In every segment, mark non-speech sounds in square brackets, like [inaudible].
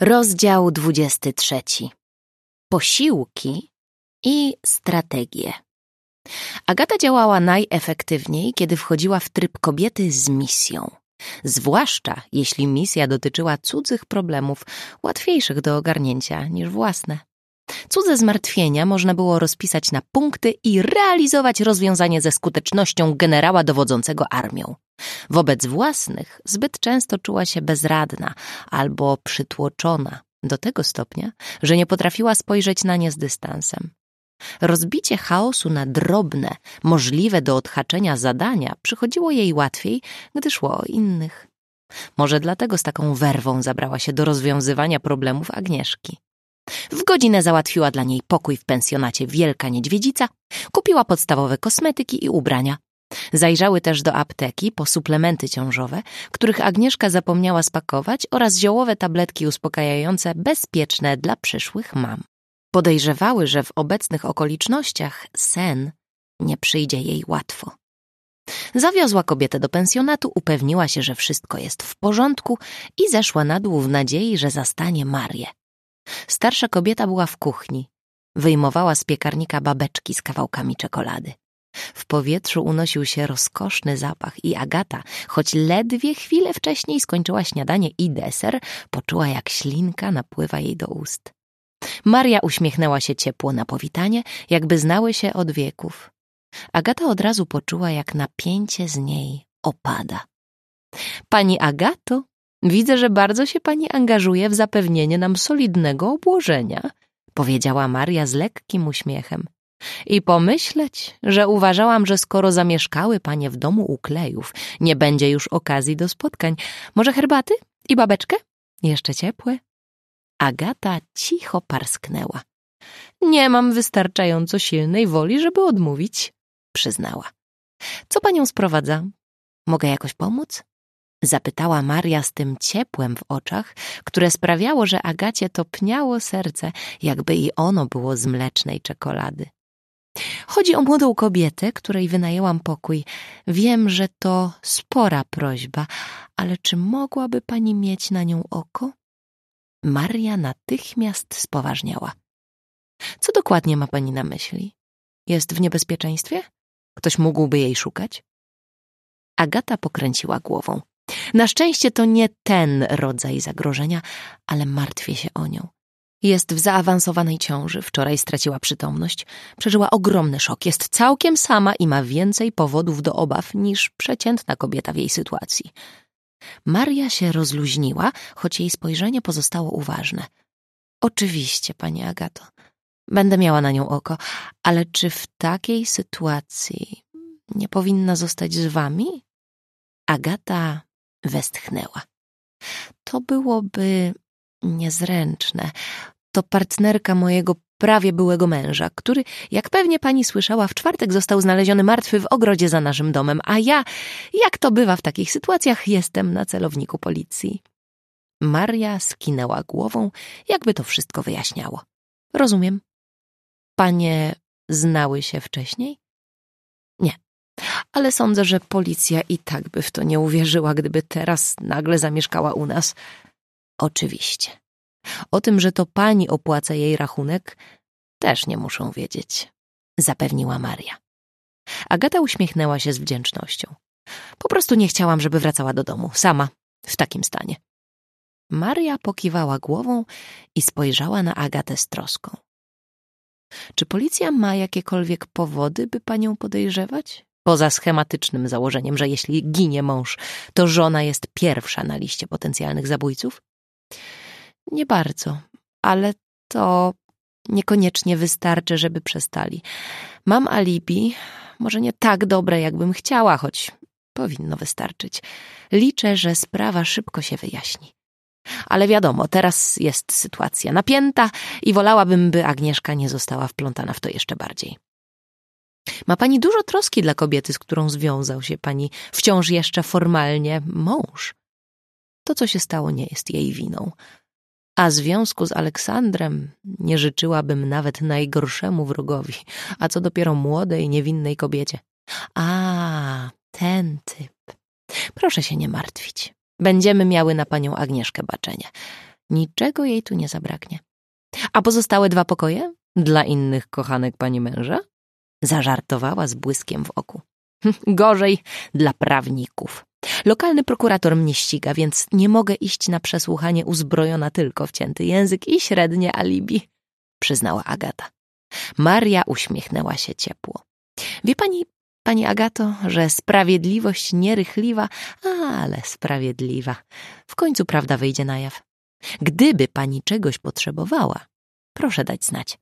Rozdział 23. Posiłki i strategie. Agata działała najefektywniej, kiedy wchodziła w tryb kobiety z misją. Zwłaszcza jeśli misja dotyczyła cudzych problemów, łatwiejszych do ogarnięcia niż własne. Cudze zmartwienia można było rozpisać na punkty i realizować rozwiązanie ze skutecznością generała dowodzącego armią. Wobec własnych zbyt często czuła się bezradna albo przytłoczona do tego stopnia, że nie potrafiła spojrzeć na nie z dystansem. Rozbicie chaosu na drobne, możliwe do odhaczenia zadania przychodziło jej łatwiej, gdy szło o innych. Może dlatego z taką werwą zabrała się do rozwiązywania problemów Agnieszki. W godzinę załatwiła dla niej pokój w pensjonacie Wielka Niedźwiedzica, kupiła podstawowe kosmetyki i ubrania. Zajrzały też do apteki po suplementy ciążowe, których Agnieszka zapomniała spakować oraz ziołowe tabletki uspokajające bezpieczne dla przyszłych mam. Podejrzewały, że w obecnych okolicznościach sen nie przyjdzie jej łatwo. Zawiozła kobietę do pensjonatu, upewniła się, że wszystko jest w porządku i zeszła na dół w nadziei, że zastanie Marię. Starsza kobieta była w kuchni. Wyjmowała z piekarnika babeczki z kawałkami czekolady. W powietrzu unosił się rozkoszny zapach i Agata, choć ledwie chwilę wcześniej skończyła śniadanie i deser, poczuła jak ślinka napływa jej do ust. Maria uśmiechnęła się ciepło na powitanie, jakby znały się od wieków. Agata od razu poczuła, jak napięcie z niej opada. Pani Agato, widzę, że bardzo się pani angażuje w zapewnienie nam solidnego obłożenia, powiedziała Maria z lekkim uśmiechem. I pomyśleć, że uważałam, że skoro zamieszkały panie w domu uklejów, nie będzie już okazji do spotkań. Może herbaty i babeczkę? Jeszcze ciepłe? Agata cicho parsknęła. Nie mam wystarczająco silnej woli, żeby odmówić, przyznała. Co panią sprowadza? Mogę jakoś pomóc? Zapytała Maria z tym ciepłem w oczach, które sprawiało, że Agacie topniało serce, jakby i ono było z mlecznej czekolady. Chodzi o młodą kobietę, której wynajęłam pokój. Wiem, że to spora prośba, ale czy mogłaby pani mieć na nią oko? Maria natychmiast spoważniała. Co dokładnie ma pani na myśli? Jest w niebezpieczeństwie? Ktoś mógłby jej szukać? Agata pokręciła głową. Na szczęście to nie ten rodzaj zagrożenia, ale martwię się o nią. Jest w zaawansowanej ciąży, wczoraj straciła przytomność, przeżyła ogromny szok, jest całkiem sama i ma więcej powodów do obaw niż przeciętna kobieta w jej sytuacji. Maria się rozluźniła, choć jej spojrzenie pozostało uważne. Oczywiście, pani Agato, będę miała na nią oko, ale czy w takiej sytuacji nie powinna zostać z wami? Agata westchnęła. To byłoby niezręczne. To partnerka mojego prawie byłego męża, który, jak pewnie pani słyszała, w czwartek został znaleziony martwy w ogrodzie za naszym domem, a ja, jak to bywa w takich sytuacjach, jestem na celowniku policji. Maria skinęła głową, jakby to wszystko wyjaśniało. Rozumiem. Panie znały się wcześniej? Nie, ale sądzę, że policja i tak by w to nie uwierzyła, gdyby teraz nagle zamieszkała u nas. Oczywiście. O tym, że to pani opłaca jej rachunek, też nie muszą wiedzieć, zapewniła Maria. Agata uśmiechnęła się z wdzięcznością. Po prostu nie chciałam, żeby wracała do domu, sama, w takim stanie. Maria pokiwała głową i spojrzała na Agatę z troską. Czy policja ma jakiekolwiek powody, by panią podejrzewać? Poza schematycznym założeniem, że jeśli ginie mąż, to żona jest pierwsza na liście potencjalnych zabójców? Nie bardzo, ale to niekoniecznie wystarczy, żeby przestali. Mam alibi, może nie tak dobre, jakbym chciała, choć powinno wystarczyć. Liczę, że sprawa szybko się wyjaśni. Ale wiadomo, teraz jest sytuacja napięta i wolałabym, by Agnieszka nie została wplątana w to jeszcze bardziej. Ma pani dużo troski dla kobiety, z którą związał się pani wciąż jeszcze formalnie mąż. To, co się stało, nie jest jej winą. A związku z Aleksandrem nie życzyłabym nawet najgorszemu wrogowi, a co dopiero młodej, niewinnej kobiecie. A, ten typ. Proszę się nie martwić. Będziemy miały na panią Agnieszkę baczenie. Niczego jej tu nie zabraknie. A pozostałe dwa pokoje? Dla innych kochanek pani męża? Zażartowała z błyskiem w oku. [laughs] Gorzej dla prawników. Lokalny prokurator mnie ściga, więc nie mogę iść na przesłuchanie uzbrojona tylko w cięty język i średnie alibi, przyznała Agata. Maria uśmiechnęła się ciepło. Wie pani, pani Agato, że sprawiedliwość nierychliwa, ale sprawiedliwa. W końcu prawda wyjdzie na jaw. Gdyby pani czegoś potrzebowała, proszę dać znać.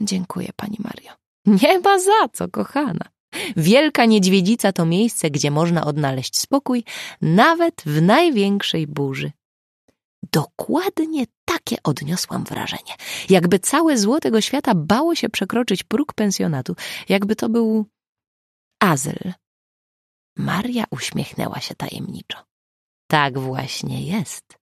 Dziękuję, pani Mario. Nie ma za co, kochana. Wielka Niedźwiedzica to miejsce, gdzie można odnaleźć spokój nawet w największej burzy. Dokładnie takie odniosłam wrażenie. Jakby całe zło tego świata bało się przekroczyć próg pensjonatu, jakby to był azyl. Maria uśmiechnęła się tajemniczo. Tak właśnie jest.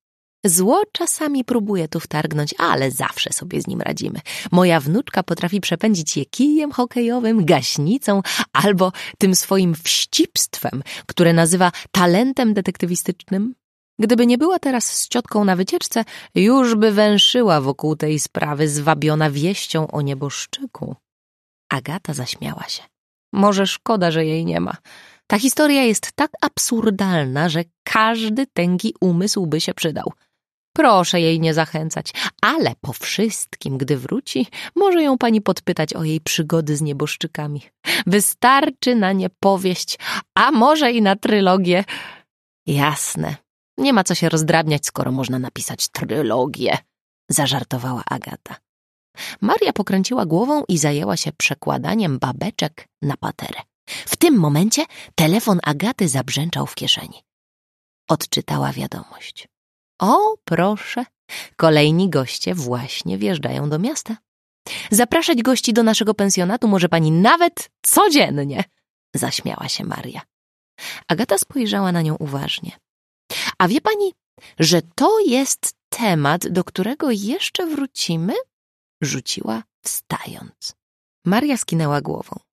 Zło czasami próbuje tu wtargnąć, ale zawsze sobie z nim radzimy. Moja wnuczka potrafi przepędzić je kijem hokejowym, gaśnicą albo tym swoim wścibstwem, które nazywa talentem detektywistycznym. Gdyby nie była teraz z ciotką na wycieczce, już by węszyła wokół tej sprawy, zwabiona wieścią o nieboszczyku. Agata zaśmiała się. Może szkoda, że jej nie ma. Ta historia jest tak absurdalna, że każdy tęgi umysł by się przydał. Proszę jej nie zachęcać, ale po wszystkim, gdy wróci, może ją pani podpytać o jej przygody z nieboszczykami. Wystarczy na nie powieść, a może i na trylogię. Jasne, nie ma co się rozdrabniać, skoro można napisać trylogię, zażartowała Agata. Maria pokręciła głową i zajęła się przekładaniem babeczek na paterę. W tym momencie telefon Agaty zabrzęczał w kieszeni. Odczytała wiadomość. O, proszę, kolejni goście właśnie wjeżdżają do miasta. Zapraszać gości do naszego pensjonatu może pani nawet codziennie, zaśmiała się Maria. Agata spojrzała na nią uważnie. A wie pani, że to jest temat, do którego jeszcze wrócimy? Rzuciła, wstając. Maria skinęła głową.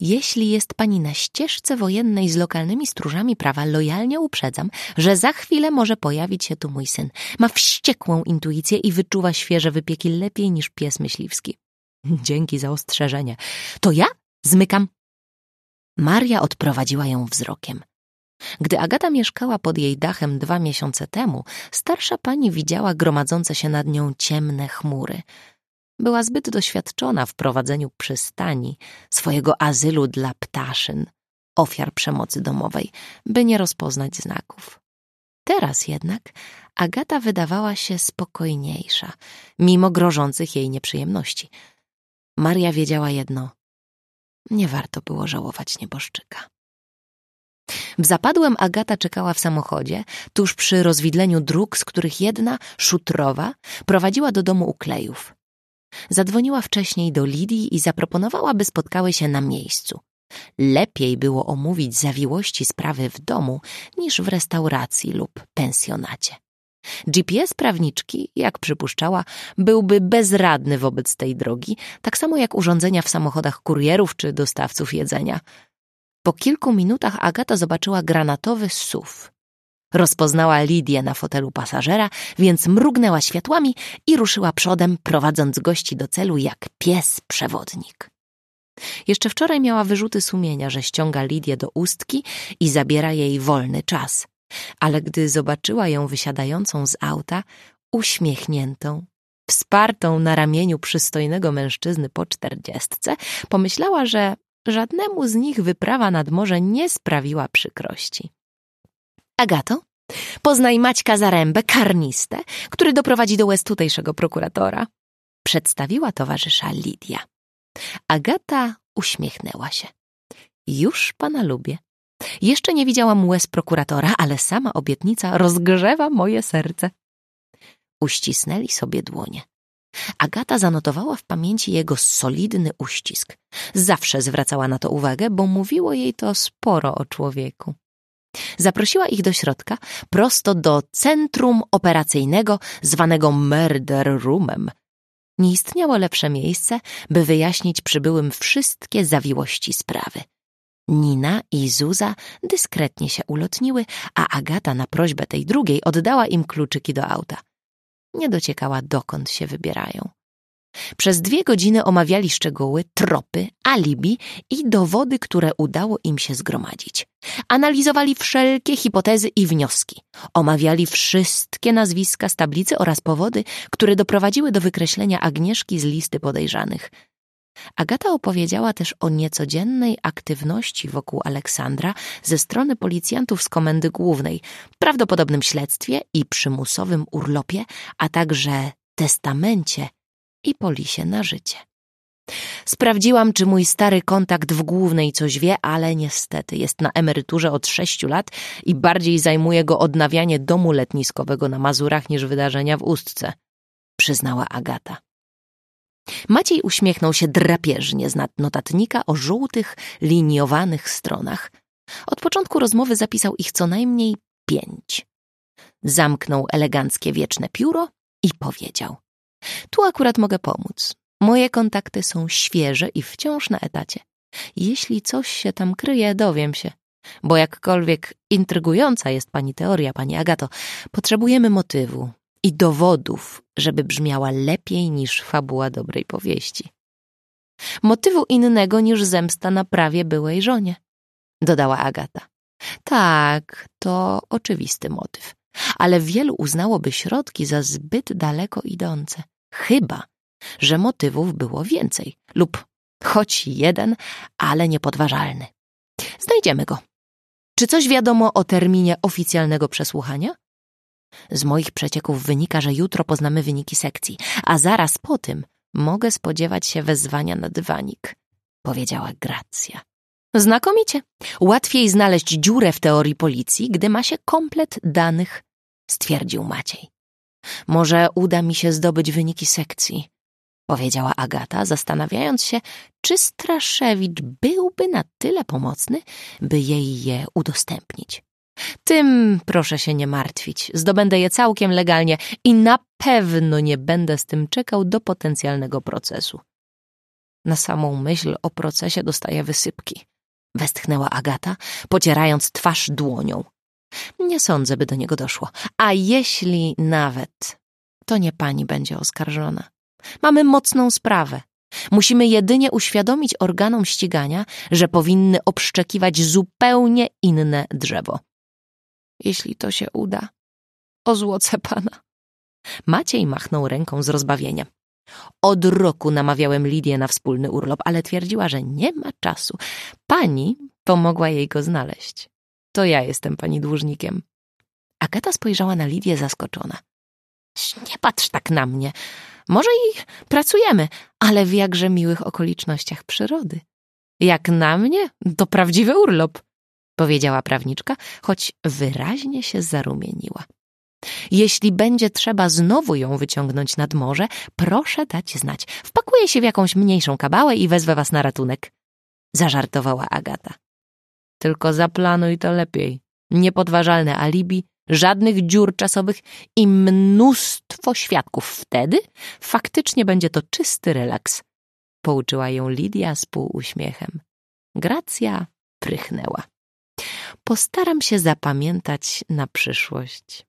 Jeśli jest pani na ścieżce wojennej z lokalnymi stróżami prawa, lojalnie uprzedzam, że za chwilę może pojawić się tu mój syn. Ma wściekłą intuicję i wyczuwa świeże wypieki lepiej niż pies myśliwski. [laughs] Dzięki za ostrzeżenie. To ja zmykam. Maria odprowadziła ją wzrokiem. Gdy Agata mieszkała pod jej dachem dwa miesiące temu, starsza pani widziała gromadzące się nad nią ciemne chmury – była zbyt doświadczona w prowadzeniu przystani, swojego azylu dla ptaszyn, ofiar przemocy domowej, by nie rozpoznać znaków. Teraz jednak Agata wydawała się spokojniejsza, mimo grożących jej nieprzyjemności. Maria wiedziała jedno — nie warto było żałować nieboszczyka. W zapadłem Agata czekała w samochodzie, tuż przy rozwidleniu dróg, z których jedna, szutrowa, prowadziła do domu uklejów. Zadzwoniła wcześniej do Lidii i zaproponowała, by spotkały się na miejscu. Lepiej było omówić zawiłości sprawy w domu niż w restauracji lub pensjonacie. GPS prawniczki, jak przypuszczała, byłby bezradny wobec tej drogi, tak samo jak urządzenia w samochodach kurierów czy dostawców jedzenia. Po kilku minutach Agata zobaczyła granatowy SUV. Rozpoznała Lidię na fotelu pasażera, więc mrugnęła światłami i ruszyła przodem, prowadząc gości do celu jak pies przewodnik. Jeszcze wczoraj miała wyrzuty sumienia, że ściąga Lidię do ustki i zabiera jej wolny czas. Ale gdy zobaczyła ją wysiadającą z auta, uśmiechniętą, wspartą na ramieniu przystojnego mężczyzny po czterdziestce, pomyślała, że żadnemu z nich wyprawa nad morze nie sprawiła przykrości. Agato, poznaj Maćka Zarębę, karnistę, który doprowadzi do łez tutejszego prokuratora. Przedstawiła towarzysza Lidia. Agata uśmiechnęła się. Już pana lubię. Jeszcze nie widziałam łez prokuratora, ale sama obietnica rozgrzewa moje serce. Uścisnęli sobie dłonie. Agata zanotowała w pamięci jego solidny uścisk. Zawsze zwracała na to uwagę, bo mówiło jej to sporo o człowieku. Zaprosiła ich do środka, prosto do centrum operacyjnego zwanego Murder Roomem. Nie istniało lepsze miejsce, by wyjaśnić przybyłym wszystkie zawiłości sprawy. Nina i Zuza dyskretnie się ulotniły, a Agata na prośbę tej drugiej oddała im kluczyki do auta. nie dociekała, dokąd się wybierają. Przez dwie godziny omawiali szczegóły, tropy, alibi i dowody, które udało im się zgromadzić. Analizowali wszelkie hipotezy i wnioski. Omawiali wszystkie nazwiska z tablicy oraz powody, które doprowadziły do wykreślenia Agnieszki z listy podejrzanych. Agata opowiedziała też o niecodziennej aktywności wokół Aleksandra ze strony policjantów z komendy głównej, prawdopodobnym śledztwie i przymusowym urlopie, a także testamencie i polisie na życie. Sprawdziłam, czy mój stary kontakt w głównej coś wie, ale niestety jest na emeryturze od sześciu lat i bardziej zajmuje go odnawianie domu letniskowego na Mazurach niż wydarzenia w Ustce, przyznała Agata. Maciej uśmiechnął się drapieżnie z notatnika o żółtych, liniowanych stronach. Od początku rozmowy zapisał ich co najmniej pięć. Zamknął eleganckie wieczne pióro i powiedział – tu akurat mogę pomóc. Moje kontakty są świeże i wciąż na etacie. Jeśli coś się tam kryje, dowiem się. Bo jakkolwiek intrygująca jest pani teoria, pani Agato, potrzebujemy motywu i dowodów, żeby brzmiała lepiej niż fabuła dobrej powieści. Motywu innego niż zemsta na prawie byłej żonie, dodała Agata. Tak, to oczywisty motyw, ale wielu uznałoby środki za zbyt daleko idące. Chyba, że motywów było więcej lub choć jeden, ale niepodważalny. Znajdziemy go. Czy coś wiadomo o terminie oficjalnego przesłuchania? Z moich przecieków wynika, że jutro poznamy wyniki sekcji, a zaraz po tym mogę spodziewać się wezwania na dywanik, powiedziała Gracja. Znakomicie. Łatwiej znaleźć dziurę w teorii policji, gdy ma się komplet danych, stwierdził Maciej. Może uda mi się zdobyć wyniki sekcji, powiedziała Agata, zastanawiając się, czy Straszewicz byłby na tyle pomocny, by jej je udostępnić. Tym proszę się nie martwić, zdobędę je całkiem legalnie i na pewno nie będę z tym czekał do potencjalnego procesu. Na samą myśl o procesie dostaję wysypki. Westchnęła Agata, pocierając twarz dłonią. Nie sądzę, by do niego doszło. A jeśli nawet, to nie pani będzie oskarżona. Mamy mocną sprawę. Musimy jedynie uświadomić organom ścigania, że powinny obszczekiwać zupełnie inne drzewo. Jeśli to się uda, ozłocę pana. Maciej machnął ręką z rozbawieniem. Od roku namawiałem Lidię na wspólny urlop, ale twierdziła, że nie ma czasu. Pani pomogła jej go znaleźć. To ja jestem pani dłużnikiem. Agata spojrzała na Lidię zaskoczona. Nie patrz tak na mnie. Może i pracujemy, ale w jakże miłych okolicznościach przyrody. Jak na mnie, to prawdziwy urlop, powiedziała prawniczka, choć wyraźnie się zarumieniła. Jeśli będzie trzeba znowu ją wyciągnąć nad morze, proszę dać znać. Wpakuję się w jakąś mniejszą kabałę i wezwę was na ratunek. Zażartowała Agata. Tylko zaplanuj to lepiej. Niepodważalne alibi, żadnych dziur czasowych i mnóstwo świadków. Wtedy faktycznie będzie to czysty relaks. Pouczyła ją Lidia z półuśmiechem. Gracja prychnęła. Postaram się zapamiętać na przyszłość.